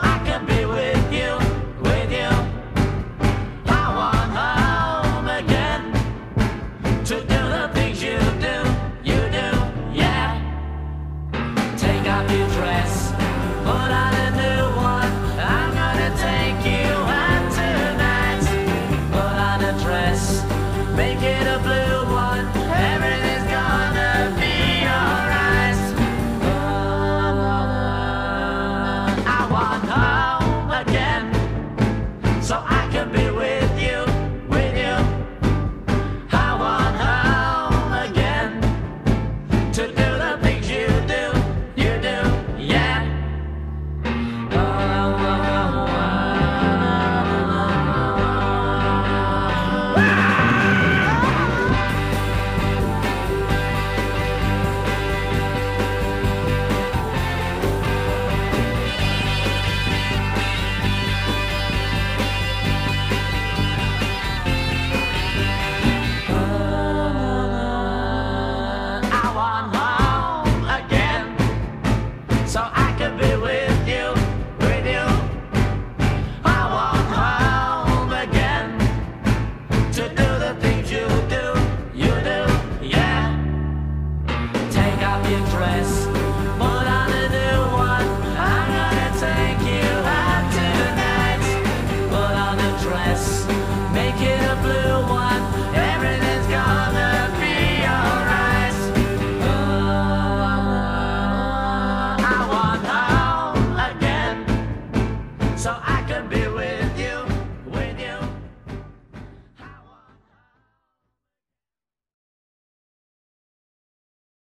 acabei Rockabilly.